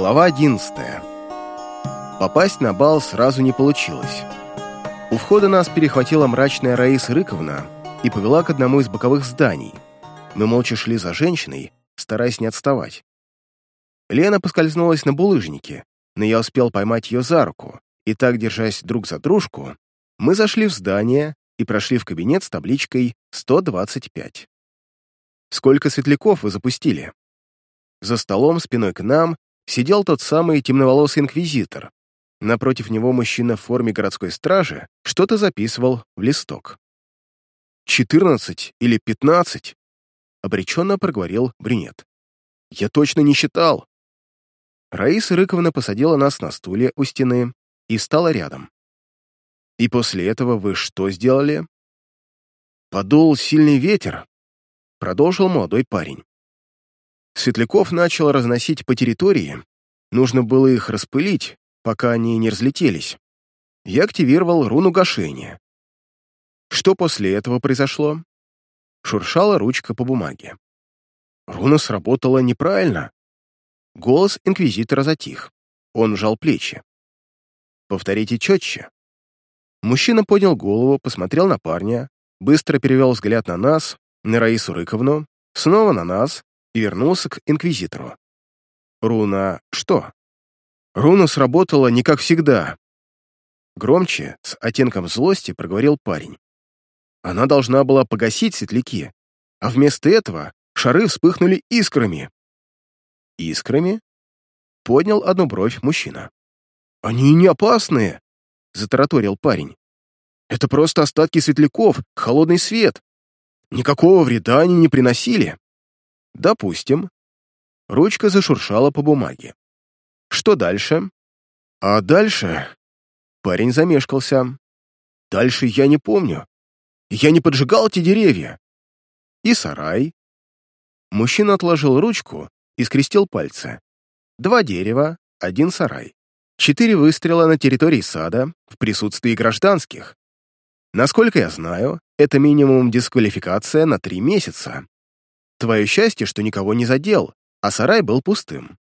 Глава 11. Попасть на бал сразу не получилось. У входа нас перехватила мрачная Раиса Рыковна и повела к одному из боковых зданий. Мы молча шли за женщиной, стараясь не отставать. Лена поскользнулась на булыжнике, но я успел поймать ее за руку, и так, держась друг за дружку, мы зашли в здание и прошли в кабинет с табличкой «125». «Сколько светляков вы запустили?» За столом, спиной к нам, сидел тот самый темноволосый инквизитор. Напротив него мужчина в форме городской стражи что-то записывал в листок. «Четырнадцать или пятнадцать?» — обреченно проговорил брюнет. «Я точно не считал». Раиса Рыковна посадила нас на стуле у стены и стала рядом. «И после этого вы что сделали?» «Подул сильный ветер», — продолжил молодой парень. Светляков начал разносить по территории, нужно было их распылить, пока они не разлетелись. Я активировал руну гашения. Что после этого произошло? Шуршала ручка по бумаге. Руна сработала неправильно. Голос инквизитора затих. Он сжал плечи. Повторите четче. Мужчина поднял голову, посмотрел на парня, быстро перевел взгляд на нас, на Раису Рыковну, снова на нас, и вернулся к Инквизитору. «Руна что?» «Руна сработала не как всегда». Громче, с оттенком злости, проговорил парень. Она должна была погасить светляки, а вместо этого шары вспыхнули искрами. «Искрами?» — поднял одну бровь мужчина. «Они не опасные!» — затараторил парень. «Это просто остатки светляков, холодный свет. Никакого вреда они не приносили. Допустим. Ручка зашуршала по бумаге. Что дальше? А дальше... Парень замешкался. Дальше я не помню. Я не поджигал эти деревья. И сарай. Мужчина отложил ручку и скрестил пальцы. Два дерева, один сарай. Четыре выстрела на территории сада в присутствии гражданских. Насколько я знаю, это минимум дисквалификация на три месяца. Твое счастье, что никого не задел, а сарай был пустым.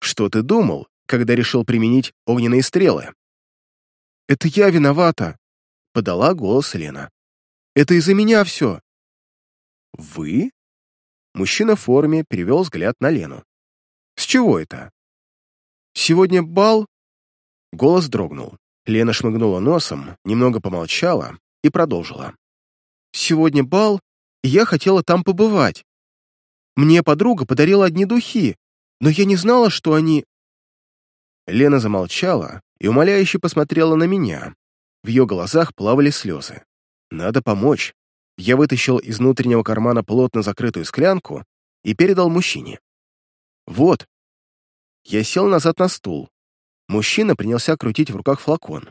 Что ты думал, когда решил применить огненные стрелы?» «Это я виновата», — подала голос Лена. «Это из-за меня все». «Вы?» Мужчина в форме перевел взгляд на Лену. «С чего это?» «Сегодня бал?» Голос дрогнул. Лена шмыгнула носом, немного помолчала и продолжила. «Сегодня бал, и я хотела там побывать. Мне подруга подарила одни духи, но я не знала, что они...» Лена замолчала и умоляюще посмотрела на меня. В ее глазах плавали слезы. «Надо помочь». Я вытащил из внутреннего кармана плотно закрытую склянку и передал мужчине. «Вот». Я сел назад на стул. Мужчина принялся крутить в руках флакон.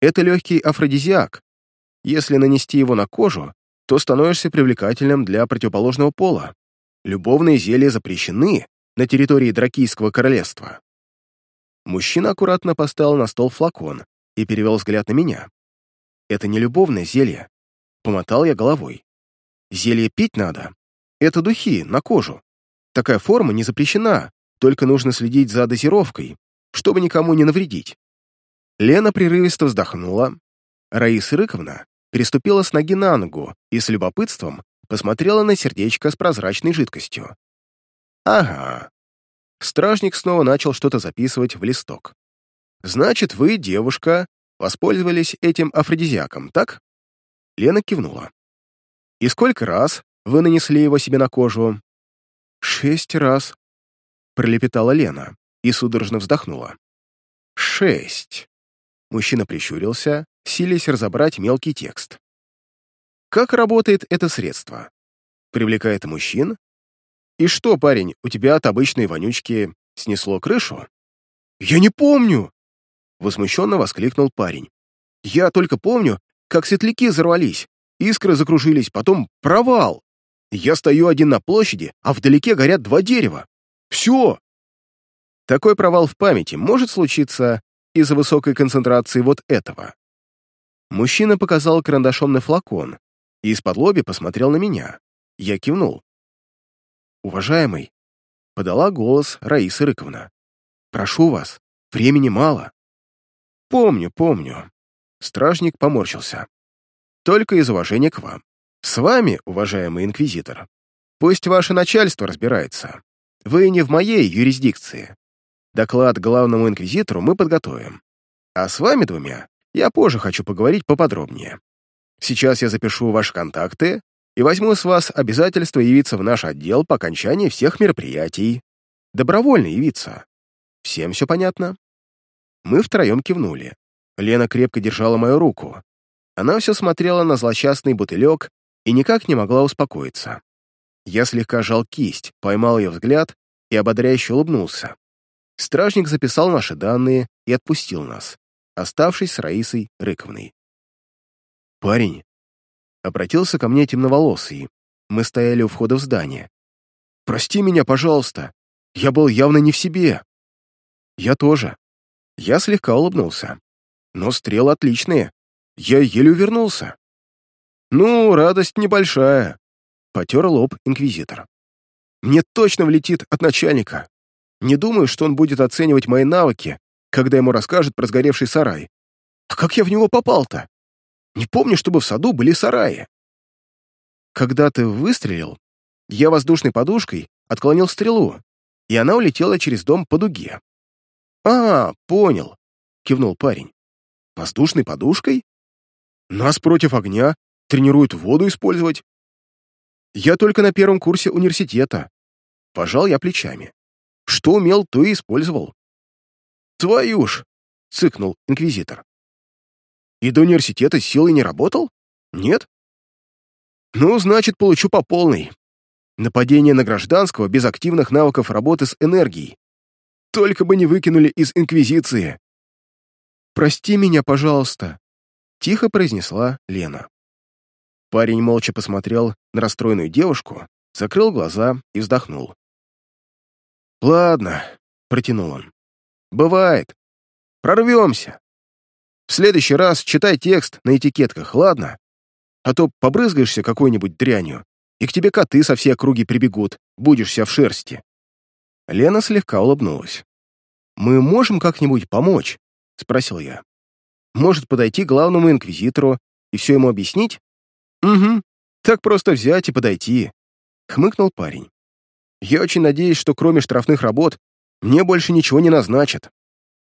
Это легкий афродизиак. Если нанести его на кожу, то становишься привлекательным для противоположного пола любовные зелья запрещены на территории Дракийского королевства. Мужчина аккуратно поставил на стол флакон и перевел взгляд на меня. Это не любовное зелье. Помотал я головой. Зелье пить надо. Это духи, на кожу. Такая форма не запрещена, только нужно следить за дозировкой, чтобы никому не навредить. Лена прерывисто вздохнула. Раиса Рыковна переступила с ноги на ногу и с любопытством посмотрела на сердечко с прозрачной жидкостью. «Ага». Стражник снова начал что-то записывать в листок. «Значит, вы, девушка, воспользовались этим афродизиаком, так?» Лена кивнула. «И сколько раз вы нанесли его себе на кожу?» «Шесть раз», — пролепетала Лена и судорожно вздохнула. «Шесть». Мужчина прищурился, силясь разобрать мелкий текст. Как работает это средство? Привлекает мужчин? И что, парень, у тебя от обычной вонючки снесло крышу? Я не помню! Возмущенно воскликнул парень. Я только помню, как светляки взорвались, искры закружились, потом провал. Я стою один на площади, а вдалеке горят два дерева. Все! Такой провал в памяти может случиться из-за высокой концентрации вот этого. Мужчина показал карандашом на флакон, и из-под лоби посмотрел на меня. Я кивнул. «Уважаемый», — подала голос Раиса Рыковна. Прошу вас, времени мало». «Помню, помню». Стражник поморщился. «Только из уважения к вам. С вами, уважаемый инквизитор, пусть ваше начальство разбирается. Вы не в моей юрисдикции. Доклад главному инквизитору мы подготовим. А с вами двумя я позже хочу поговорить поподробнее. Сейчас я запишу ваши контакты и возьму с вас обязательство явиться в наш отдел по окончании всех мероприятий. Добровольно явиться. Всем все понятно?» Мы втроем кивнули. Лена крепко держала мою руку. Она все смотрела на злосчастный бутылек и никак не могла успокоиться. Я слегка жал кисть, поймал ее взгляд и ободряюще улыбнулся. Стражник записал наши данные и отпустил нас, оставшись с Раисой Рыковной. «Парень», — обратился ко мне темноволосый, мы стояли у входа в здание. «Прости меня, пожалуйста, я был явно не в себе». «Я тоже». Я слегка улыбнулся. «Но стрелы отличные. Я еле увернулся». «Ну, радость небольшая», — потер лоб инквизитор. «Мне точно влетит от начальника. Не думаю, что он будет оценивать мои навыки, когда ему расскажут про сгоревший сарай. А как я в него попал-то? Не помню, чтобы в саду были сараи. Когда ты выстрелил, я воздушной подушкой отклонил стрелу, и она улетела через дом по дуге. «А, понял», — кивнул парень. «Воздушной подушкой? Нас против огня тренируют воду использовать. Я только на первом курсе университета. Пожал я плечами. Что умел, то и использовал. «Твою ж!» — цыкнул инквизитор. «И до университета силой не работал? Нет?» «Ну, значит, получу по полной. Нападение на гражданского без активных навыков работы с энергией. Только бы не выкинули из Инквизиции!» «Прости меня, пожалуйста», — тихо произнесла Лена. Парень молча посмотрел на расстроенную девушку, закрыл глаза и вздохнул. «Ладно», — протянул он. «Бывает. Прорвемся. В следующий раз читай текст на этикетках, ладно? А то побрызгаешься какой-нибудь дрянью, и к тебе коты со всей округи прибегут, будешь вся в шерсти». Лена слегка улыбнулась. «Мы можем как-нибудь помочь?» — спросил я. «Может, подойти к главному инквизитору и все ему объяснить?» «Угу, так просто взять и подойти», — хмыкнул парень. Я очень надеюсь, что кроме штрафных работ мне больше ничего не назначат.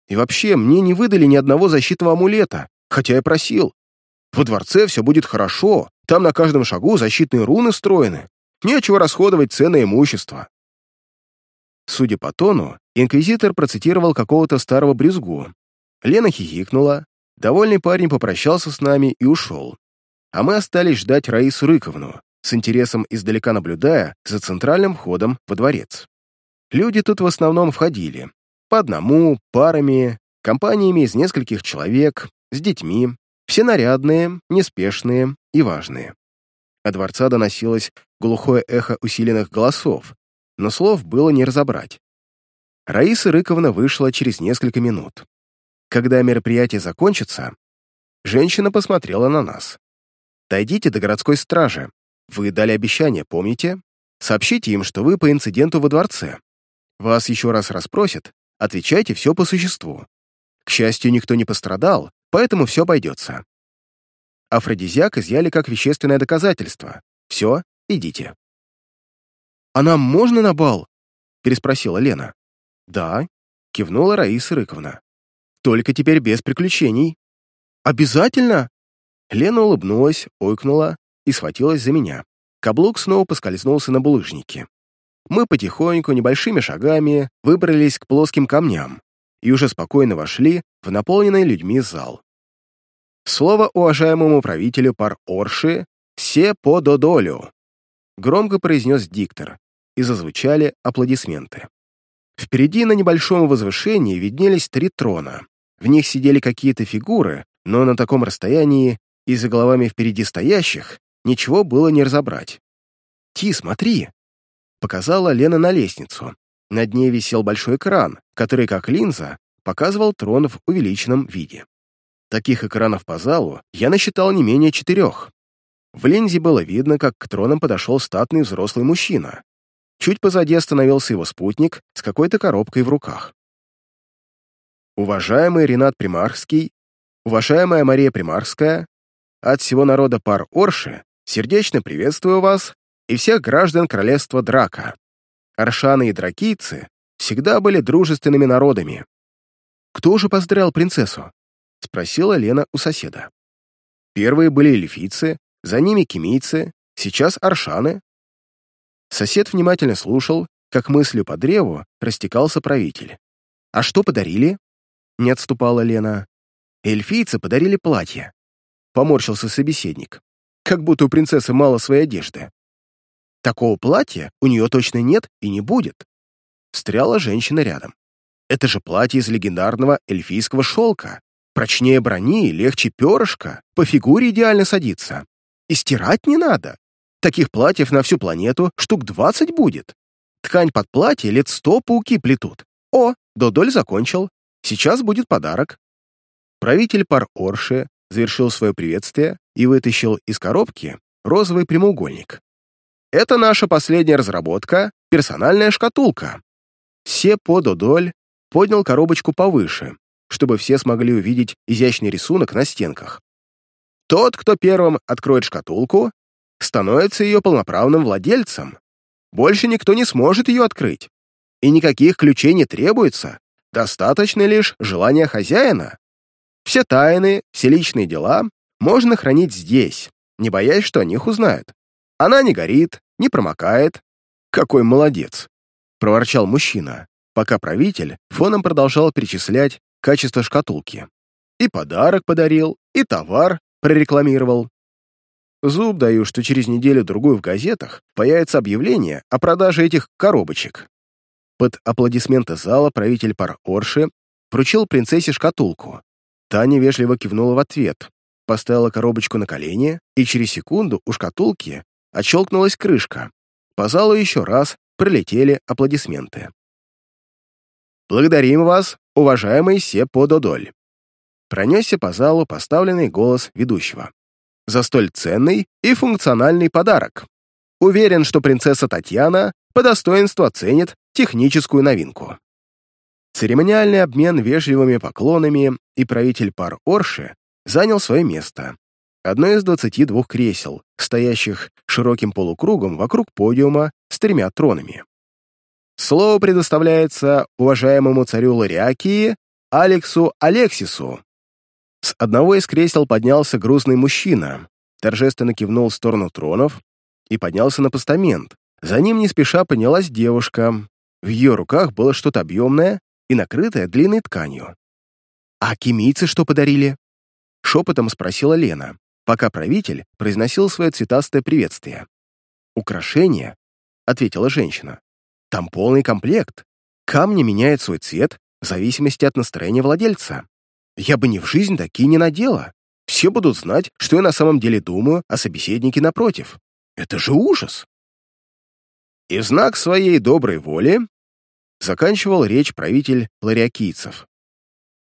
И вообще, мне не выдали ни одного защитного амулета, хотя я просил. Во дворце все будет хорошо, там на каждом шагу защитные руны встроены. Нечего расходовать ценное имущество. Судя по тону, инквизитор процитировал какого-то старого брюзгу. Лена хихикнула, довольный парень попрощался с нами и ушел. А мы остались ждать Раису Рыковну, с интересом издалека наблюдая за центральным входом во дворец. Люди тут в основном входили. По одному, парами, компаниями из нескольких человек, с детьми, все нарядные, неспешные и важные. От дворца доносилось глухое эхо усиленных голосов, но слов было не разобрать. Раиса Рыковна вышла через несколько минут. Когда мероприятие закончится, женщина посмотрела на нас. «Дойдите до городской стражи. Вы дали обещание, помните? Сообщите им, что вы по инциденту во дворце. Вас еще раз расспросят, отвечайте все по существу. К счастью, никто не пострадал, поэтому все обойдется. Афродизиак изъяли как вещественное доказательство. Все, идите. «А нам можно на бал?» — переспросила Лена. «Да», — кивнула Раиса Рыковна. «Только теперь без приключений». «Обязательно?» Лена улыбнулась, ойкнула и схватилась за меня. Каблук снова поскользнулся на булыжнике. Мы потихоньку, небольшими шагами выбрались к плоским камням и уже спокойно вошли в наполненный людьми зал. Слово уважаемому правителю пар Орши «Се по додолю», громко произнес диктор, и зазвучали аплодисменты. Впереди на небольшом возвышении виднелись три трона. В них сидели какие-то фигуры, но на таком расстоянии и за головами впереди стоящих ничего было не разобрать. «Ти, смотри!» — показала Лена на лестницу. Над ней висел большой экран, который, как линза, показывал трон в увеличенном виде. Таких экранов по залу я насчитал не менее четырех. В линзе было видно, как к тронам подошел статный взрослый мужчина. Чуть позади остановился его спутник с какой-то коробкой в руках. уважаемый Ренат Примарский, уважаемая Мария Примарская, от всего народа пар Орши сердечно приветствую вас и всех граждан королевства Драка. Аршаны и дракийцы всегда были дружественными народами. «Кто же поздравил принцессу?» — спросила Лена у соседа. Первые были эльфийцы, за ними кемийцы, сейчас аршаны. Сосед внимательно слушал, как мыслью по древу растекался правитель. «А что подарили?» — не отступала Лена. «Эльфийцы подарили платье», — поморщился собеседник. «Как будто у принцессы мало своей одежды». «Такого платья у нее точно нет и не будет», — встряла женщина рядом. «Это же платье из легендарного эльфийского шелка. Прочнее брони, легче перышка, по фигуре идеально садится. И стирать не надо. Таких платьев на всю планету штук двадцать будет. Ткань под платье лет сто пауки плетут. О, Додоль закончил. Сейчас будет подарок. Правитель пар Орши завершил свое приветствие и вытащил из коробки розовый прямоугольник. Это наша последняя разработка — персональная шкатулка. Все по Додоль поднял коробочку повыше, чтобы все смогли увидеть изящный рисунок на стенках. Тот, кто первым откроет шкатулку, становится ее полноправным владельцем. Больше никто не сможет ее открыть. И никаких ключей не требуется, достаточно лишь желания хозяина. Все тайны, все личные дела можно хранить здесь, не боясь, что о них узнают. Она не горит, не промокает. Какой молодец! Проворчал мужчина, пока правитель фоном продолжал перечислять качество шкатулки. И подарок подарил, и товар прорекламировал. Зуб даю, что через неделю-другую в газетах появится объявление о продаже этих коробочек. Под аплодисменты зала правитель пар Орши вручил принцессе шкатулку. Таня вежливо кивнула в ответ, поставила коробочку на колени, и через секунду у шкатулки отщелкнулась крышка. По залу еще раз пролетели аплодисменты. «Благодарим вас, уважаемый Сепододоль!» Пронесся по залу поставленный голос ведущего за столь ценный и функциональный подарок. Уверен, что принцесса Татьяна по достоинству оценит техническую новинку. Церемониальный обмен вежливыми поклонами и правитель пар Орши занял свое место. Одно из 22 кресел, стоящих широким полукругом вокруг подиума с тремя тронами. Слово предоставляется уважаемому царю Лариакии Алексу Алексису, с одного из кресел поднялся грузный мужчина, торжественно кивнул в сторону тронов и поднялся на постамент. За ним не спеша поднялась девушка. В ее руках было что-то объемное и накрытое длинной тканью. «А кемийцы что подарили?» Шепотом спросила Лена, пока правитель произносил свое цветастое приветствие. «Украшения?» — ответила женщина. «Там полный комплект. Камни меняют свой цвет в зависимости от настроения владельца. Я бы ни в жизнь такие не надела. Все будут знать, что я на самом деле думаю о собеседнике напротив. Это же ужас. И в знак своей доброй воли заканчивал речь правитель лариакийцев.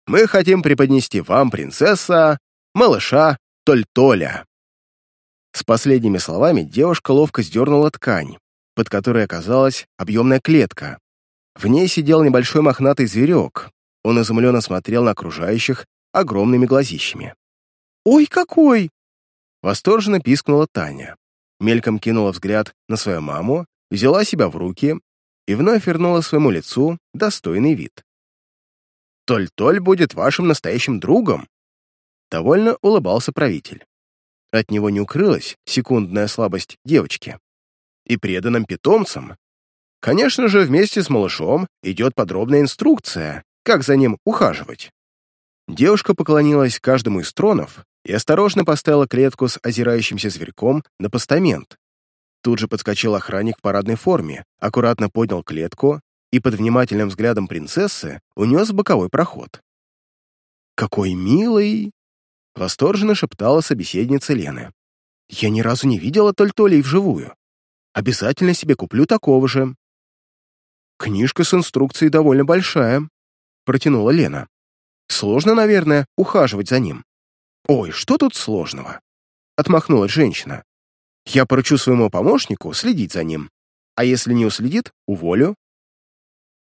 «Мы хотим преподнести вам, принцесса, малыша Толь-Толя». С последними словами девушка ловко сдернула ткань, под которой оказалась объемная клетка. В ней сидел небольшой мохнатый зверек, он изумленно смотрел на окружающих огромными глазищами. «Ой, какой!» Восторженно пискнула Таня. Мельком кинула взгляд на свою маму, взяла себя в руки и вновь вернула своему лицу достойный вид. «Толь-Толь будет вашим настоящим другом!» Довольно улыбался правитель. От него не укрылась секундная слабость девочки. И преданным питомцам. Конечно же, вместе с малышом идет подробная инструкция, как за ним ухаживать. Девушка поклонилась каждому из тронов и осторожно поставила клетку с озирающимся зверьком на постамент. Тут же подскочил охранник в парадной форме, аккуратно поднял клетку и под внимательным взглядом принцессы унес боковой проход. «Какой милый!» — восторженно шептала собеседница Лены. «Я ни разу не видела Толь-Толей вживую. Обязательно себе куплю такого же». Книжка с инструкцией довольно большая, протянула Лена. «Сложно, наверное, ухаживать за ним». «Ой, что тут сложного?» Отмахнулась женщина. «Я поручу своему помощнику следить за ним, а если не уследит, уволю».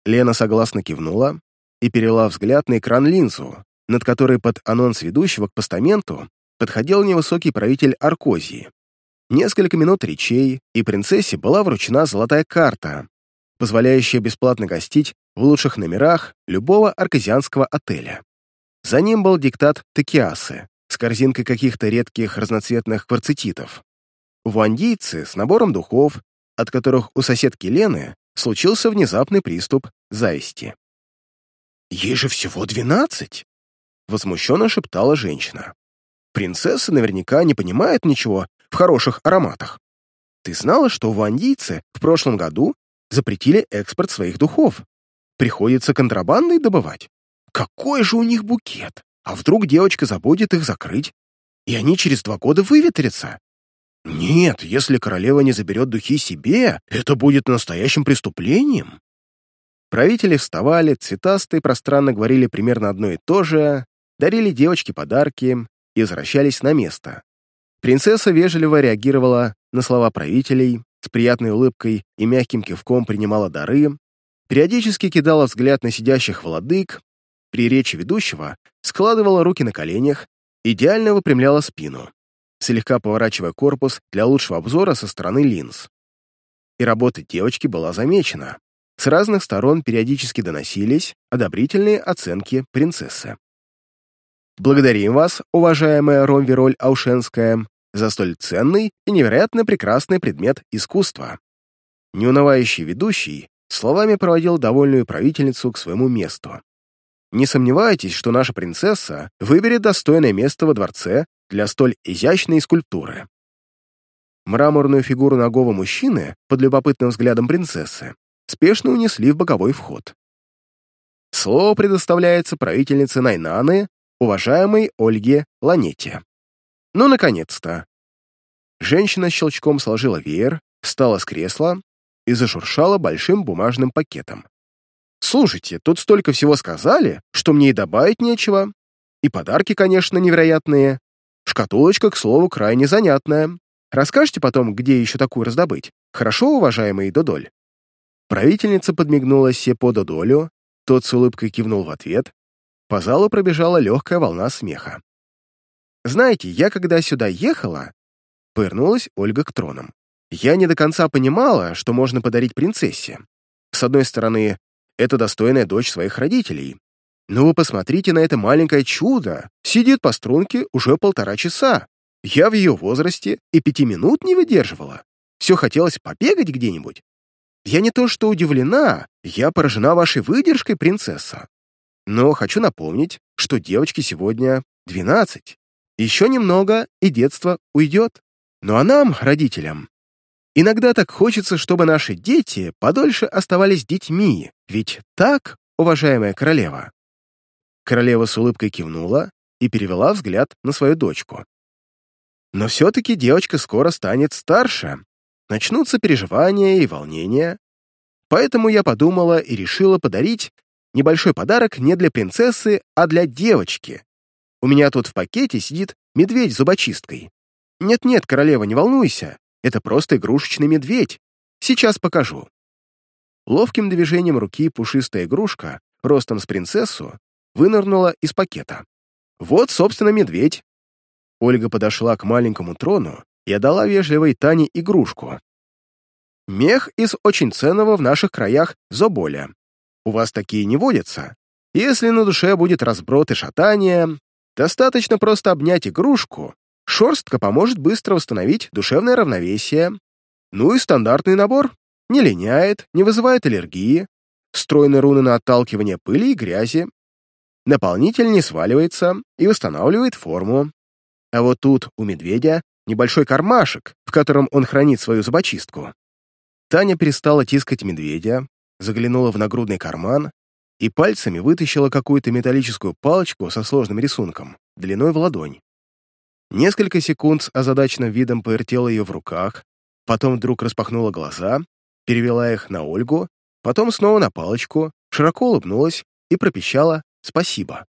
Лена согласно кивнула, и перевела взгляд на экран линзу, над которой под анонс ведущего к постаменту подходил невысокий правитель Аркозии. Несколько минут речей, и принцессе была вручена золотая карта, позволяющая бесплатно гостить в лучших номерах любого арказианского отеля. За ним был диктат Текиасы с корзинкой каких-то редких разноцветных кварцетитов. Вуандийцы с набором духов, от которых у соседки Лены случился внезапный приступ зависти. «Ей же всего двенадцать!» — возмущенно шептала женщина. «Принцесса наверняка не понимает ничего в хороших ароматах. Ты знала, что вуандийцы в прошлом году запретили экспорт своих духов? Приходится контрабандой добывать. Какой же у них букет? А вдруг девочка забудет их закрыть, и они через два года выветрятся? Нет, если королева не заберет духи себе, это будет настоящим преступлением. Правители вставали, цветастые пространно говорили примерно одно и то же, дарили девочке подарки и возвращались на место. Принцесса вежливо реагировала на слова правителей, с приятной улыбкой и мягким кивком принимала дары, периодически кидала взгляд на сидящих владык, при речи ведущего складывала руки на коленях, идеально выпрямляла спину, слегка поворачивая корпус для лучшего обзора со стороны линз. И работа девочки была замечена. С разных сторон периодически доносились одобрительные оценки принцессы. Благодарим вас, уважаемая Ромвероль Аушенская, за столь ценный и невероятно прекрасный предмет искусства. Неунывающий ведущий словами проводил довольную правительницу к своему месту. Не сомневайтесь, что наша принцесса выберет достойное место во дворце для столь изящной скульптуры. Мраморную фигуру ногого мужчины под любопытным взглядом принцессы спешно унесли в боковой вход. Слово предоставляется правительнице Найнаны, уважаемой Ольге Ланете. Ну, наконец-то. Женщина щелчком сложила веер, встала с кресла и зашуршала большим бумажным пакетом. «Слушайте, тут столько всего сказали, что мне и добавить нечего. И подарки, конечно, невероятные. Шкатулочка, к слову, крайне занятная. Расскажете потом, где еще такую раздобыть? Хорошо, уважаемый Додоль?» Правительница подмигнула Сепо Додолю, тот с улыбкой кивнул в ответ. По залу пробежала легкая волна смеха. Знаете, я когда сюда ехала...» Повернулась Ольга к тронам. «Я не до конца понимала, что можно подарить принцессе. С одной стороны, это достойная дочь своих родителей. Но вы посмотрите на это маленькое чудо. Сидит по струнке уже полтора часа. Я в ее возрасте и пяти минут не выдерживала. Все хотелось побегать где-нибудь. Я не то что удивлена, я поражена вашей выдержкой, принцесса. Но хочу напомнить, что девочке сегодня двенадцать. Еще немного, и детство уйдет. Ну а нам, родителям, иногда так хочется, чтобы наши дети подольше оставались детьми, ведь так, уважаемая королева?» Королева с улыбкой кивнула и перевела взгляд на свою дочку. «Но все-таки девочка скоро станет старше, начнутся переживания и волнения, поэтому я подумала и решила подарить небольшой подарок не для принцессы, а для девочки, у меня тут в пакете сидит медведь зубочисткой. Нет-нет, королева, не волнуйся. Это просто игрушечный медведь. Сейчас покажу». Ловким движением руки пушистая игрушка, ростом с принцессу, вынырнула из пакета. «Вот, собственно, медведь». Ольга подошла к маленькому трону и отдала вежливой Тане игрушку. «Мех из очень ценного в наших краях зоболя. У вас такие не водятся. Если на душе будет разброд и шатание, Достаточно просто обнять игрушку, шерстка поможет быстро восстановить душевное равновесие. Ну и стандартный набор. Не линяет, не вызывает аллергии, встроены руны на отталкивание пыли и грязи. Наполнитель не сваливается и восстанавливает форму. А вот тут у медведя небольшой кармашек, в котором он хранит свою зубочистку. Таня перестала тискать медведя, заглянула в нагрудный карман и пальцами вытащила какую-то металлическую палочку со сложным рисунком, длиной в ладонь. Несколько секунд с озадаченным видом повертела ее в руках, потом вдруг распахнула глаза, перевела их на Ольгу, потом снова на палочку, широко улыбнулась и пропищала «спасибо».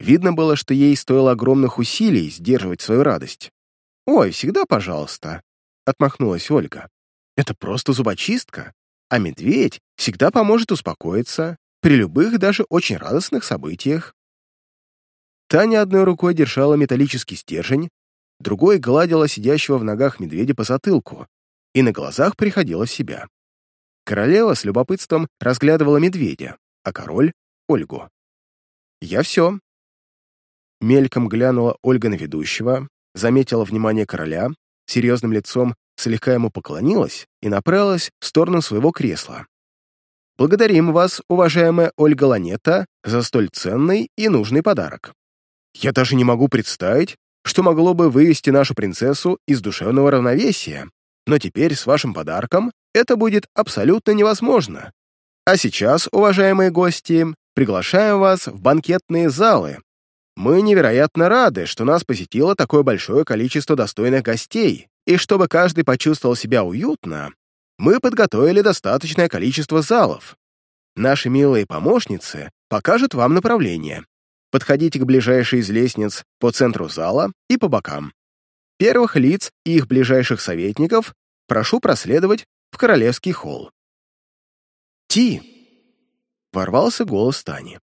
Видно было, что ей стоило огромных усилий сдерживать свою радость. «Ой, всегда пожалуйста», — отмахнулась Ольга. «Это просто зубочистка, а медведь всегда поможет успокоиться при любых, даже очень радостных событиях. Таня одной рукой держала металлический стержень, другой гладила сидящего в ногах медведя по затылку и на глазах приходила в себя. Королева с любопытством разглядывала медведя, а король — Ольгу. «Я все». Мельком глянула Ольга на ведущего, заметила внимание короля, серьезным лицом слегка ему поклонилась и направилась в сторону своего кресла. «Благодарим вас, уважаемая Ольга Ланета, за столь ценный и нужный подарок. Я даже не могу представить, что могло бы вывести нашу принцессу из душевного равновесия, но теперь с вашим подарком это будет абсолютно невозможно. А сейчас, уважаемые гости, приглашаем вас в банкетные залы. Мы невероятно рады, что нас посетило такое большое количество достойных гостей, и чтобы каждый почувствовал себя уютно, мы подготовили достаточное количество залов. Наши милые помощницы покажут вам направление. Подходите к ближайшей из лестниц по центру зала и по бокам. Первых лиц и их ближайших советников прошу проследовать в королевский холл. «Ти!» — ворвался голос Тани.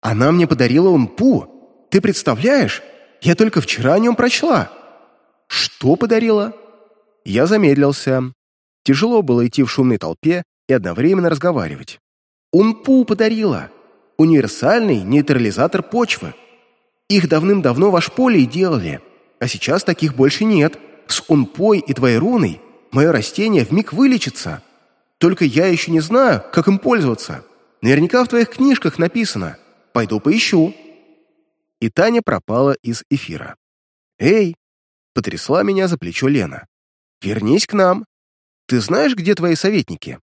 «Она мне подарила умпу. Ты представляешь? Я только вчера о нем прочла». «Что подарила?» Я замедлился. Тяжело было идти в шумной толпе и одновременно разговаривать. «Умпу подарила. Универсальный нейтрализатор почвы. Их давным-давно в Ашполе делали, а сейчас таких больше нет. С Унпой и твоей руной мое растение вмиг вылечится. Только я еще не знаю, как им пользоваться. Наверняка в твоих книжках написано. Пойду поищу». И Таня пропала из эфира. «Эй!» — потрясла меня за плечо Лена. «Вернись к нам. Ты знаешь, где твои советники?»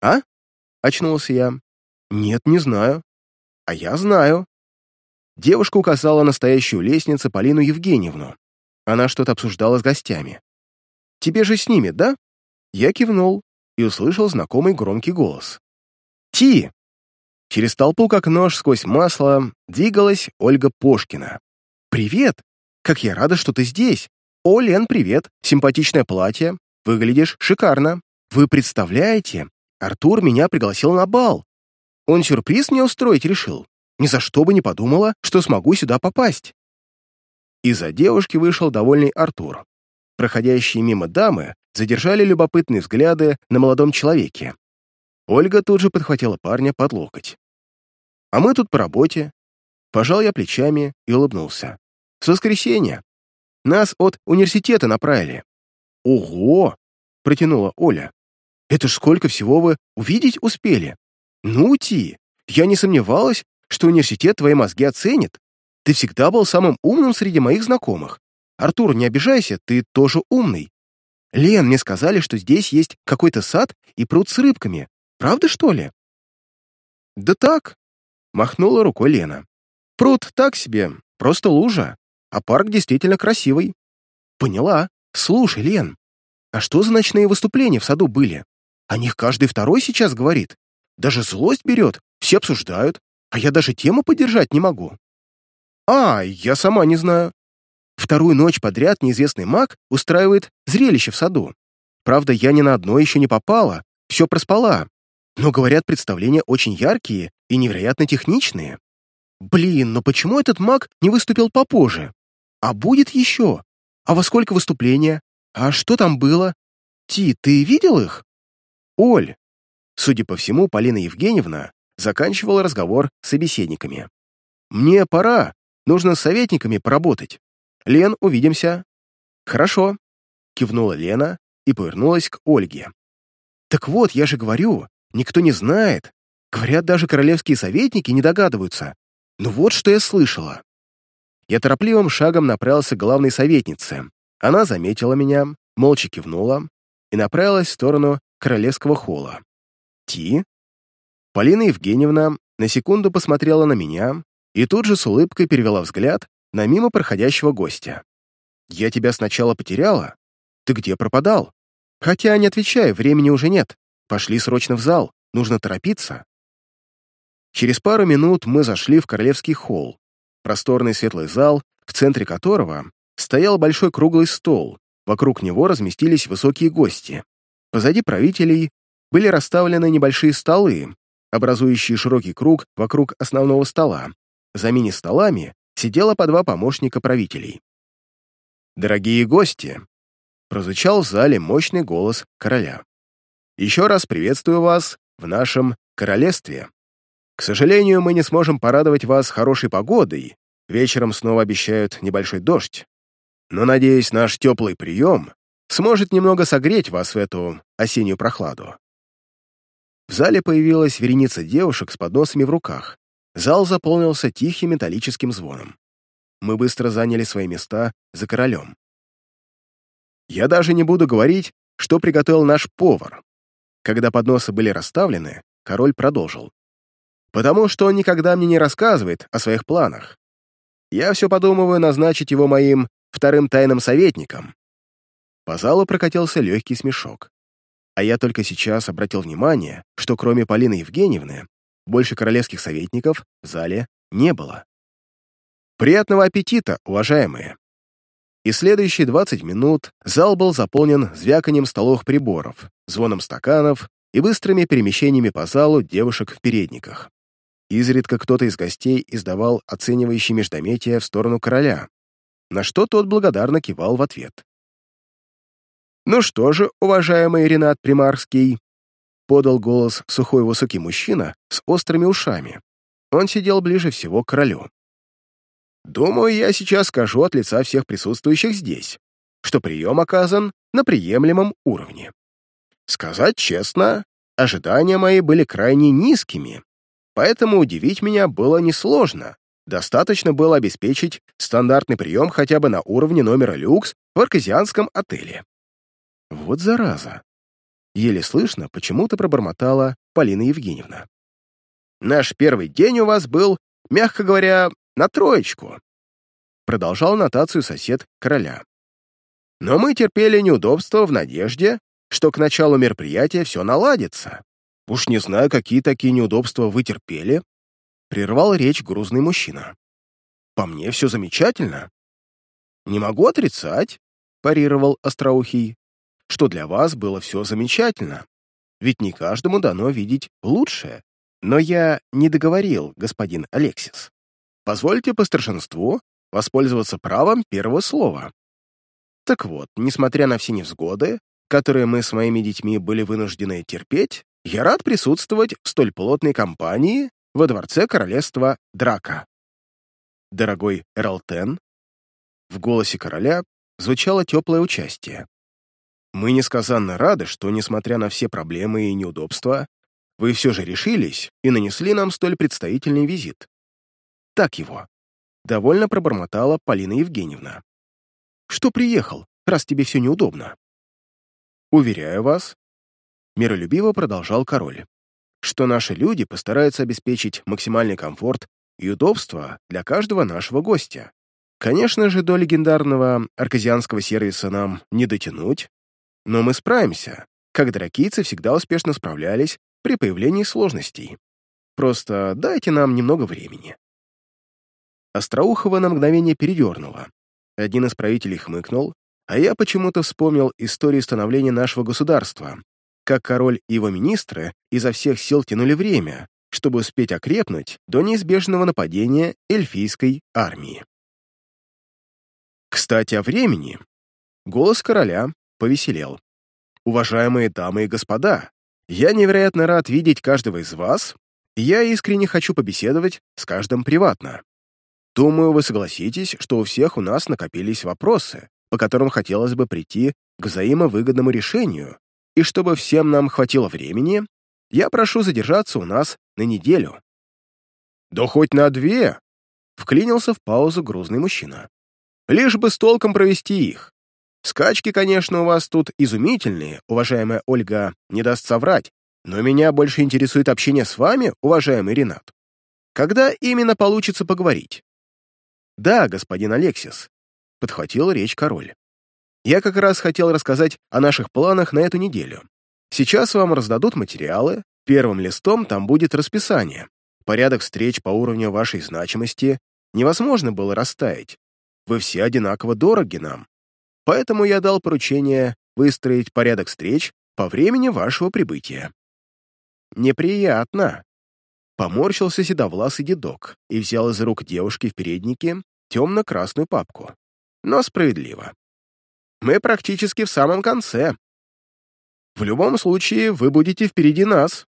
«А?» — очнулся я. «Нет, не знаю». «А я знаю». Девушка указала настоящую лестницу Полину Евгеньевну. Она что-то обсуждала с гостями. Тебе же с ними, да?» Я кивнул и услышал знакомый громкий голос. «Ти!» Через толпу, как нож сквозь масло, двигалась Ольга Пошкина. «Привет! Как я рада, что ты здесь! О, Лен, привет! Симпатичное платье. Выглядишь шикарно. Вы представляете, Артур меня пригласил на бал. Он сюрприз мне устроить решил. Ни за что бы не подумала, что смогу сюда попасть». Из-за девушки вышел довольный Артур. Проходящие мимо дамы задержали любопытные взгляды на молодом человеке. Ольга тут же подхватила парня под локоть. «А мы тут по работе». Пожал я плечами и улыбнулся. «С воскресенья. Нас от университета направили». «Ого!» — протянула Оля. «Это ж сколько всего вы увидеть успели? Ну, Ти, я не сомневалась, что университет твои мозги оценит. Ты всегда был самым умным среди моих знакомых. Артур, не обижайся, ты тоже умный. Лен, мне сказали, что здесь есть какой-то сад и пруд с рыбками. Правда, что ли? Да так, махнула рукой Лена. Пруд так себе, просто лужа, а парк действительно красивый. Поняла. Слушай, Лен, а что за ночные выступления в саду были? О них каждый второй сейчас говорит. Даже злость берет, все обсуждают, а я даже тему поддержать не могу. А, я сама не знаю. Вторую ночь подряд неизвестный маг устраивает зрелище в саду. Правда, я ни на одно еще не попала, все проспала. Но, говорят, представления очень яркие и невероятно техничные. Блин, но почему этот маг не выступил попозже? А будет еще? А во сколько выступления? А что там было? Ти, ты видел их? Оль. Судя по всему, Полина Евгеньевна заканчивала разговор с собеседниками. Мне пора, нужно с советниками поработать. «Лен, увидимся». «Хорошо», — кивнула Лена и повернулась к Ольге. «Так вот, я же говорю, никто не знает. Говорят, даже королевские советники не догадываются. Ну вот, что я слышала». Я торопливым шагом направился к главной советнице. Она заметила меня, молча кивнула и направилась в сторону королевского холла. «Ти?» Полина Евгеньевна на секунду посмотрела на меня и тут же с улыбкой перевела взгляд на мимо проходящего гостя. «Я тебя сначала потеряла? Ты где пропадал? Хотя, не отвечай, времени уже нет. Пошли срочно в зал, нужно торопиться». Через пару минут мы зашли в королевский холл, просторный светлый зал, в центре которого стоял большой круглый стол, вокруг него разместились высокие гости. Позади правителей были расставлены небольшие столы, образующие широкий круг вокруг основного стола. За мини-столами сидело по два помощника правителей. «Дорогие гости!» — прозвучал в зале мощный голос короля. «Еще раз приветствую вас в нашем королевстве. К сожалению, мы не сможем порадовать вас хорошей погодой, вечером снова обещают небольшой дождь. Но, надеюсь, наш теплый прием сможет немного согреть вас в эту осеннюю прохладу. В зале появилась вереница девушек с подносами в руках. Зал заполнился тихим металлическим звоном. Мы быстро заняли свои места за королем. Я даже не буду говорить, что приготовил наш повар. Когда подносы были расставлены, король продолжил. Потому что он никогда мне не рассказывает о своих планах. Я все подумываю назначить его моим вторым тайным советником. По залу прокатился легкий смешок. А я только сейчас обратил внимание, что кроме Полины Евгеньевны, больше королевских советников в зале не было. Приятного аппетита, уважаемые! И следующие 20 минут зал был заполнен звяканием столовых приборов, звоном стаканов и быстрыми перемещениями по залу девушек в передниках. Изредка кто-то из гостей издавал оценивающие междометия в сторону короля, на что тот благодарно кивал в ответ. «Ну что же, уважаемый Ренат Примарский», — подал голос сухой высокий мужчина с острыми ушами. Он сидел ближе всего к королю. «Думаю, я сейчас скажу от лица всех присутствующих здесь, что прием оказан на приемлемом уровне. Сказать честно, ожидания мои были крайне низкими, поэтому удивить меня было несложно. Достаточно было обеспечить стандартный прием хотя бы на уровне номера люкс в арказианском отеле. Вот зараза. Еле слышно, почему-то пробормотала Полина Евгеньевна. Наш первый день у вас был, мягко говоря, на троечку. Продолжал нотацию сосед короля. Но мы терпели неудобства в надежде, что к началу мероприятия все наладится. Уж не знаю, какие такие неудобства вы терпели. Прервал речь грузный мужчина. По мне все замечательно. Не могу отрицать, парировал Остроухий что для вас было все замечательно. Ведь не каждому дано видеть лучшее. Но я не договорил, господин Алексис. Позвольте по старшинству воспользоваться правом первого слова. Так вот, несмотря на все невзгоды, которые мы с моими детьми были вынуждены терпеть, я рад присутствовать в столь плотной компании во дворце королевства Драка. Дорогой Эрлтен, в голосе короля звучало теплое участие. Мы несказанно рады, что, несмотря на все проблемы и неудобства, вы все же решились и нанесли нам столь представительный визит. Так его. Довольно пробормотала Полина Евгеньевна. Что приехал, раз тебе все неудобно? Уверяю вас, миролюбиво продолжал король, что наши люди постараются обеспечить максимальный комфорт и удобство для каждого нашего гостя. Конечно же, до легендарного арказианского сервиса нам не дотянуть, но мы справимся, как дракийцы всегда успешно справлялись при появлении сложностей. Просто дайте нам немного времени». Остроухова на мгновение передернула. Один из правителей хмыкнул, а я почему-то вспомнил историю становления нашего государства, как король и его министры изо всех сил тянули время, чтобы успеть окрепнуть до неизбежного нападения эльфийской армии. Кстати, о времени. Голос короля повеселел. «Уважаемые дамы и господа, я невероятно рад видеть каждого из вас, и я искренне хочу побеседовать с каждым приватно. Думаю, вы согласитесь, что у всех у нас накопились вопросы, по которым хотелось бы прийти к взаимовыгодному решению, и чтобы всем нам хватило времени, я прошу задержаться у нас на неделю». «Да хоть на две!» — вклинился в паузу грузный мужчина. «Лишь бы с толком провести их. Скачки, конечно, у вас тут изумительные, уважаемая Ольга, не даст соврать, но меня больше интересует общение с вами, уважаемый Ренат. Когда именно получится поговорить? Да, господин Алексис, подхватил речь король. Я как раз хотел рассказать о наших планах на эту неделю. Сейчас вам раздадут материалы, первым листом там будет расписание. Порядок встреч по уровню вашей значимости невозможно было расставить. Вы все одинаково дороги нам, поэтому я дал поручение выстроить порядок встреч по времени вашего прибытия. Неприятно, Поморщился седовласый дедок и взял из рук девушки в переднике темно-красную папку. Но справедливо. Мы практически в самом конце. В любом случае, вы будете впереди нас.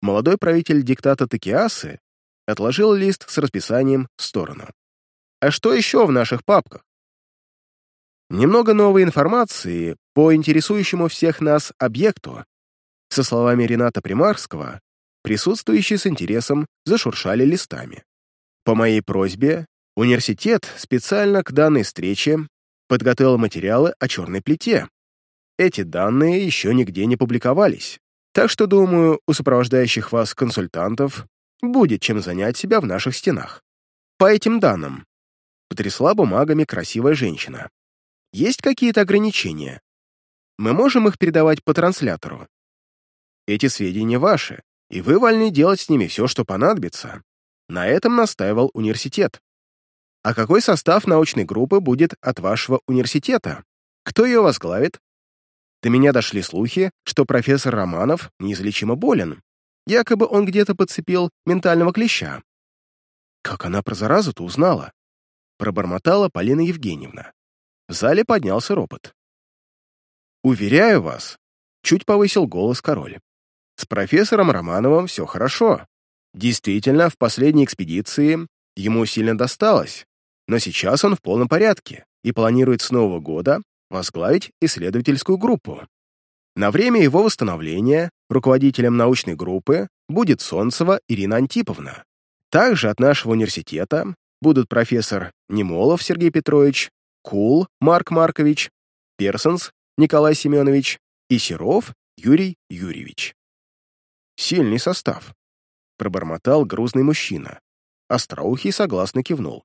Молодой правитель диктата Текиасы отложил лист с расписанием в сторону. А что еще в наших папках? Немного новой информации по интересующему всех нас объекту. Со словами Рената Примарского, присутствующие с интересом зашуршали листами. По моей просьбе, университет специально к данной встрече подготовил материалы о черной плите. Эти данные еще нигде не публиковались, так что, думаю, у сопровождающих вас консультантов будет чем занять себя в наших стенах. По этим данным, потрясла бумагами красивая женщина. Есть какие-то ограничения? Мы можем их передавать по транслятору? Эти сведения ваши, и вы вольны делать с ними все, что понадобится. На этом настаивал университет. А какой состав научной группы будет от вашего университета? Кто ее возглавит? До меня дошли слухи, что профессор Романов неизлечимо болен. Якобы он где-то подцепил ментального клеща. Как она про заразу-то узнала? Пробормотала Полина Евгеньевна. В зале поднялся ропот. «Уверяю вас», — чуть повысил голос король. «С профессором Романовым все хорошо. Действительно, в последней экспедиции ему сильно досталось, но сейчас он в полном порядке и планирует с Нового года возглавить исследовательскую группу. На время его восстановления руководителем научной группы будет Солнцева Ирина Антиповна. Также от нашего университета будут профессор Немолов Сергей Петрович, Кул Марк Маркович, Персонс Николай Семенович и Серов Юрий Юрьевич. Сильный состав, пробормотал грузный мужчина. Остроухий согласно кивнул.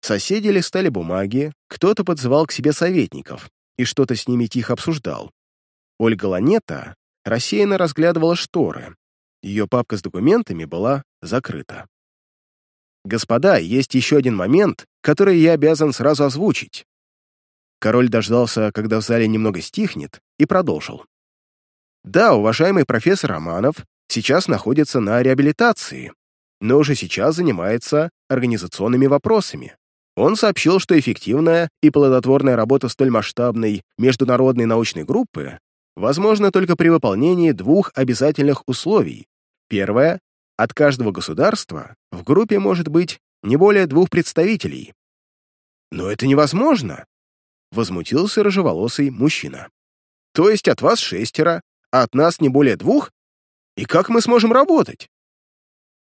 Соседи листали бумаги, кто-то подзывал к себе советников и что-то с ними тихо обсуждал. Ольга Ланета рассеянно разглядывала шторы. Ее папка с документами была закрыта. «Господа, есть еще один момент, который я обязан сразу озвучить». Король дождался, когда в зале немного стихнет, и продолжил. «Да, уважаемый профессор Романов сейчас находится на реабилитации, но уже сейчас занимается организационными вопросами. Он сообщил, что эффективная и плодотворная работа столь масштабной международной научной группы возможна только при выполнении двух обязательных условий. Первое — от каждого государства в группе может быть не более двух представителей. «Но это невозможно!» — возмутился рыжеволосый мужчина. «То есть от вас шестеро, а от нас не более двух? И как мы сможем работать?»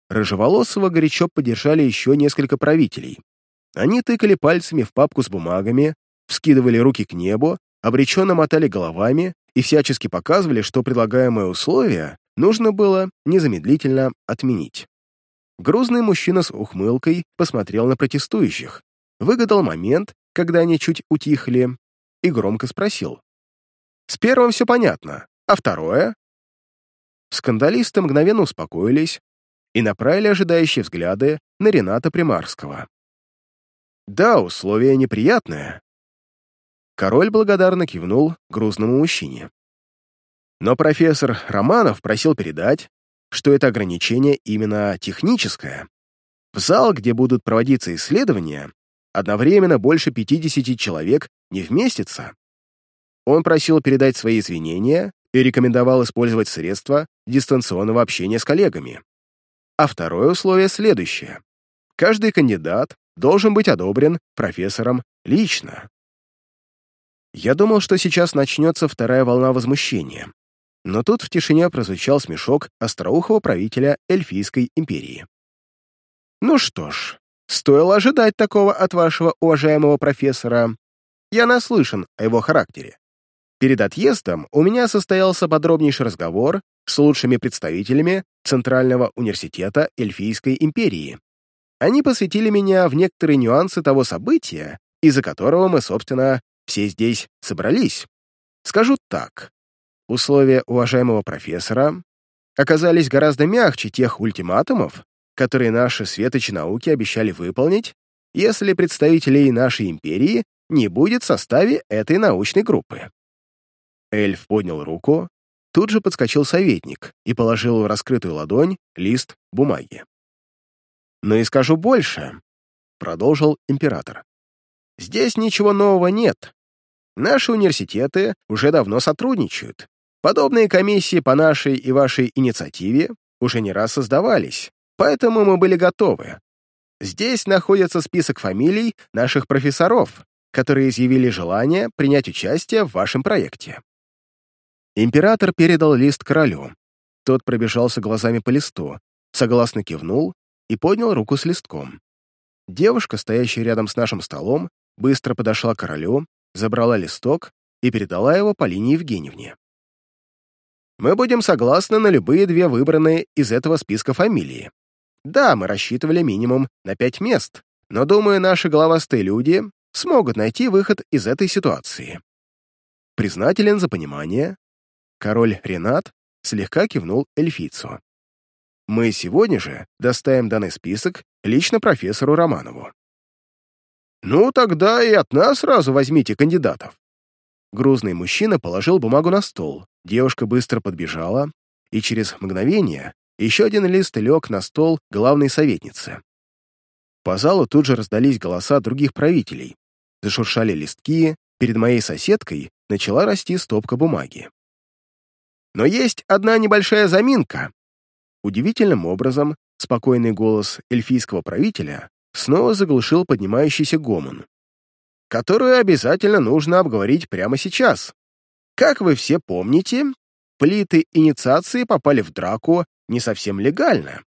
Рыжеволосого горячо поддержали еще несколько правителей, они тыкали пальцами в папку с бумагами, вскидывали руки к небу, обреченно мотали головами и всячески показывали, что предлагаемое условие нужно было незамедлительно отменить. Грузный мужчина с ухмылкой посмотрел на протестующих, выгадал момент, когда они чуть утихли, и громко спросил. «С первым все понятно, а второе?» Скандалисты мгновенно успокоились и направили ожидающие взгляды на Рената Примарского. Да, условие неприятное. Король благодарно кивнул грузному мужчине. Но профессор Романов просил передать, что это ограничение именно техническое. В зал, где будут проводиться исследования, одновременно больше 50 человек не вместится. Он просил передать свои извинения и рекомендовал использовать средства дистанционного общения с коллегами. А второе условие следующее. Каждый кандидат должен быть одобрен профессором лично. Я думал, что сейчас начнется вторая волна возмущения, но тут в тишине прозвучал смешок остроухого правителя Эльфийской империи. «Ну что ж, стоило ожидать такого от вашего уважаемого профессора. Я наслышан о его характере. Перед отъездом у меня состоялся подробнейший разговор с лучшими представителями Центрального университета Эльфийской империи, они посвятили меня в некоторые нюансы того события, из-за которого мы, собственно, все здесь собрались. Скажу так. Условия уважаемого профессора оказались гораздо мягче тех ультиматумов, которые наши светочи науки обещали выполнить, если представителей нашей империи не будет в составе этой научной группы. Эльф поднял руку, тут же подскочил советник и положил в раскрытую ладонь лист бумаги. «Но и скажу больше», — продолжил император. «Здесь ничего нового нет. Наши университеты уже давно сотрудничают. Подобные комиссии по нашей и вашей инициативе уже не раз создавались, поэтому мы были готовы. Здесь находится список фамилий наших профессоров, которые изъявили желание принять участие в вашем проекте. Император передал лист королю. Тот пробежался глазами по листу, согласно кивнул и поднял руку с листком. Девушка, стоящая рядом с нашим столом, быстро подошла к королю, забрала листок и передала его Полине Евгеньевне. «Мы будем согласны на любые две выбранные из этого списка фамилии. Да, мы рассчитывали минимум на пять мест, но, думаю, наши головастые люди смогут найти выход из этой ситуации. Признателен за понимание, король Ренат слегка кивнул эльфийцу. Мы сегодня же доставим данный список лично профессору Романову. «Ну, тогда и от нас сразу возьмите кандидатов». Грузный мужчина положил бумагу на стол, девушка быстро подбежала, и через мгновение еще один лист лег на стол главной советницы. По залу тут же раздались голоса других правителей. Зашуршали листки, перед моей соседкой начала расти стопка бумаги. Но есть одна небольшая заминка. Удивительным образом спокойный голос эльфийского правителя снова заглушил поднимающийся гомон, которую обязательно нужно обговорить прямо сейчас. Как вы все помните, плиты инициации попали в драку не совсем легально.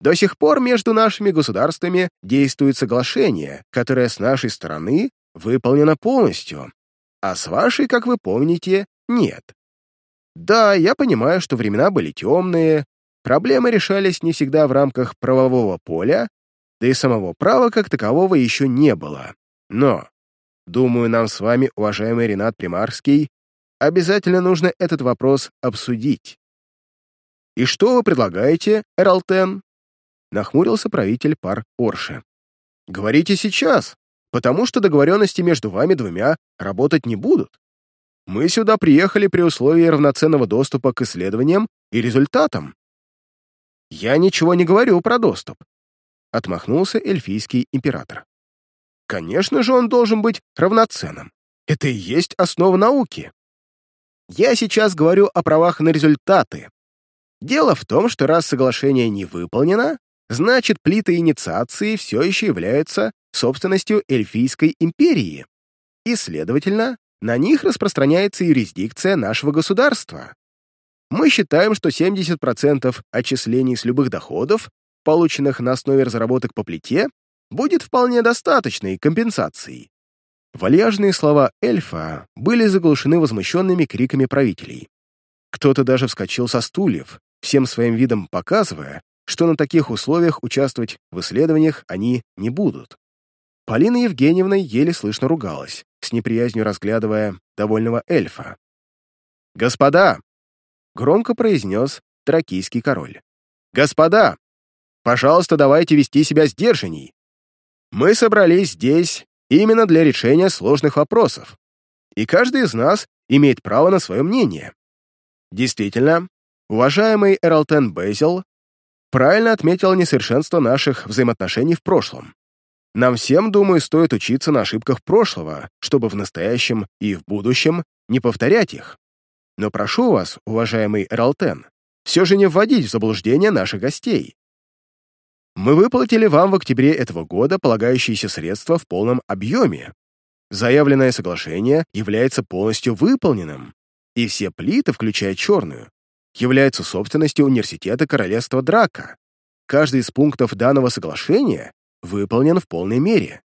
До сих пор между нашими государствами действует соглашение, которое с нашей стороны выполнено полностью, а с вашей, как вы помните, нет. Да, я понимаю, что времена были темные, проблемы решались не всегда в рамках правового поля, да и самого права как такового еще не было. Но, думаю, нам с вами, уважаемый Ренат Примарский, обязательно нужно этот вопрос обсудить. «И что вы предлагаете, Эралтен?» Нахмурился правитель пар Орши. «Говорите сейчас, потому что договоренности между вами двумя работать не будут. Мы сюда приехали при условии равноценного доступа к исследованиям и результатам». «Я ничего не говорю про доступ», — отмахнулся эльфийский император. «Конечно же он должен быть равноценным. Это и есть основа науки. Я сейчас говорю о правах на результаты, Дело в том, что раз соглашение не выполнено, значит, плиты инициации все еще являются собственностью Эльфийской империи, и, следовательно, на них распространяется юрисдикция нашего государства. Мы считаем, что 70% отчислений с любых доходов, полученных на основе разработок по плите, будет вполне достаточной компенсацией. Вальяжные слова эльфа были заглушены возмущенными криками правителей. Кто-то даже вскочил со стульев, всем своим видом показывая, что на таких условиях участвовать в исследованиях они не будут. Полина Евгеньевна еле слышно ругалась, с неприязнью разглядывая довольного эльфа. «Господа!» — громко произнес тракийский король. «Господа! Пожалуйста, давайте вести себя сдержанней. Мы собрались здесь именно для решения сложных вопросов, и каждый из нас имеет право на свое мнение. Действительно, Уважаемый Эралтен Бейзел правильно отметил несовершенство наших взаимоотношений в прошлом. Нам всем, думаю, стоит учиться на ошибках прошлого, чтобы в настоящем и в будущем не повторять их. Но прошу вас, уважаемый Эралтен, все же не вводить в заблуждение наших гостей. Мы выплатили вам в октябре этого года полагающиеся средства в полном объеме. Заявленное соглашение является полностью выполненным, и все плиты, включая черную, являются собственностью Университета Королевства Драка. Каждый из пунктов данного соглашения выполнен в полной мере.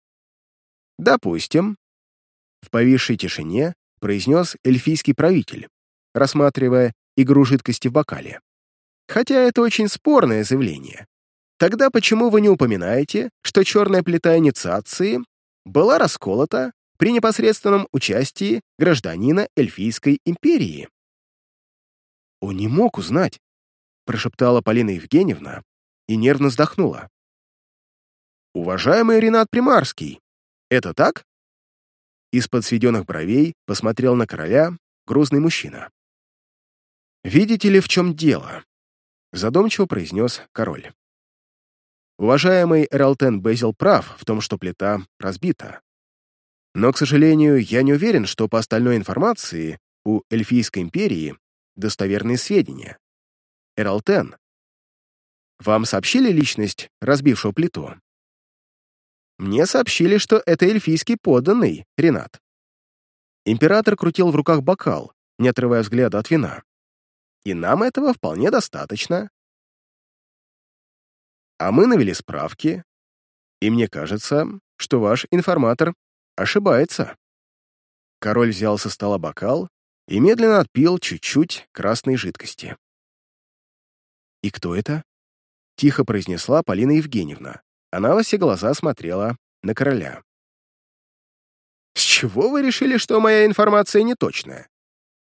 Допустим, в повисшей тишине произнес эльфийский правитель, рассматривая игру жидкости в бокале. Хотя это очень спорное заявление. Тогда почему вы не упоминаете, что черная плита инициации была расколота при непосредственном участии гражданина Эльфийской империи? «Он не мог узнать», — прошептала Полина Евгеньевна и нервно вздохнула. «Уважаемый Ренат Примарский, это так?» Из-под сведенных бровей посмотрел на короля грузный мужчина. «Видите ли, в чем дело?» — задумчиво произнес король. Уважаемый Эралтен Безил прав в том, что плита разбита. Но, к сожалению, я не уверен, что по остальной информации у Эльфийской империи достоверные сведения. Эралтен, вам сообщили личность разбившего плиту? Мне сообщили, что это эльфийский подданный, Ренат. Император крутил в руках бокал, не отрывая взгляда от вина. И нам этого вполне достаточно. А мы навели справки, и мне кажется, что ваш информатор ошибается. Король взял со стола бокал и медленно отпил чуть-чуть красной жидкости. «И кто это?» — тихо произнесла Полина Евгеньевна. Она во все глаза смотрела на короля. «С чего вы решили, что моя информация неточная?»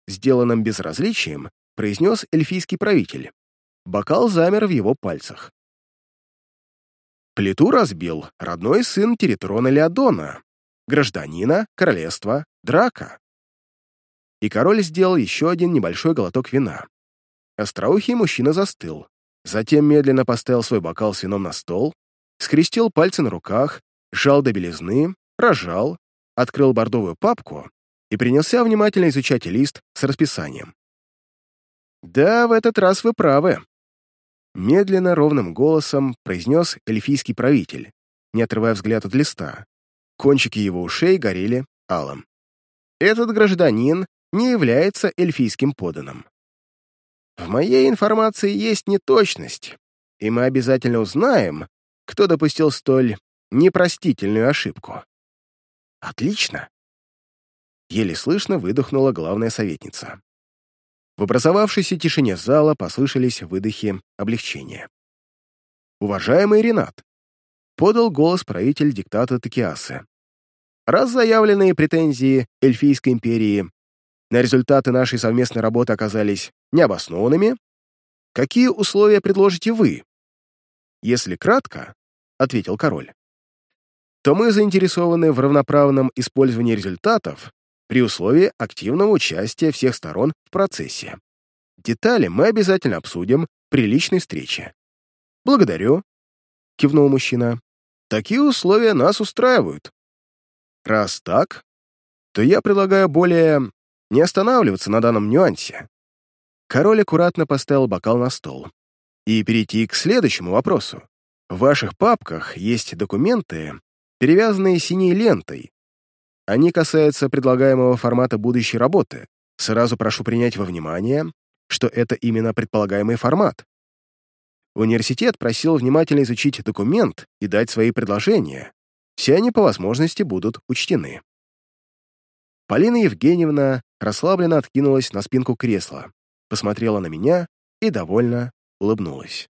Сделанным безразличием произнес эльфийский правитель. Бокал замер в его пальцах. Плиту разбил родной сын Теретрона Леодона, гражданина королевства Драка. И король сделал еще один небольшой глоток вина. Остроухий мужчина застыл, затем медленно поставил свой бокал с вином на стол, скрестил пальцы на руках, сжал до белизны, рожал, открыл бордовую папку и принялся внимательно изучать лист с расписанием. «Да, в этот раз вы правы», — медленно, ровным голосом произнес эльфийский правитель, не отрывая взгляд от листа. Кончики его ушей горели алым. «Этот гражданин не является эльфийским поданным. В моей информации есть неточность, и мы обязательно узнаем, кто допустил столь непростительную ошибку. Отлично. Еле слышно выдохнула главная советница. В образовавшейся тишине зала послышались выдохи облегчения. «Уважаемый Ренат», — подал голос правитель диктата Токиасы, «раз заявленные претензии Эльфийской империи на результаты нашей совместной работы оказались необоснованными, какие условия предложите вы? Если кратко, — ответил король, то мы заинтересованы в равноправном использовании результатов при условии активного участия всех сторон в процессе. Детали мы обязательно обсудим при личной встрече. «Благодарю», — кивнул мужчина. «Такие условия нас устраивают. Раз так, то я предлагаю более не останавливаться на данном нюансе. Король аккуратно поставил бокал на стол. И перейти к следующему вопросу. В ваших папках есть документы, перевязанные синей лентой. Они касаются предлагаемого формата будущей работы. Сразу прошу принять во внимание, что это именно предполагаемый формат. Университет просил внимательно изучить документ и дать свои предложения. Все они по возможности будут учтены. Полина Евгеньевна расслабленно откинулась на спинку кресла, посмотрела на меня и довольно улыбнулась.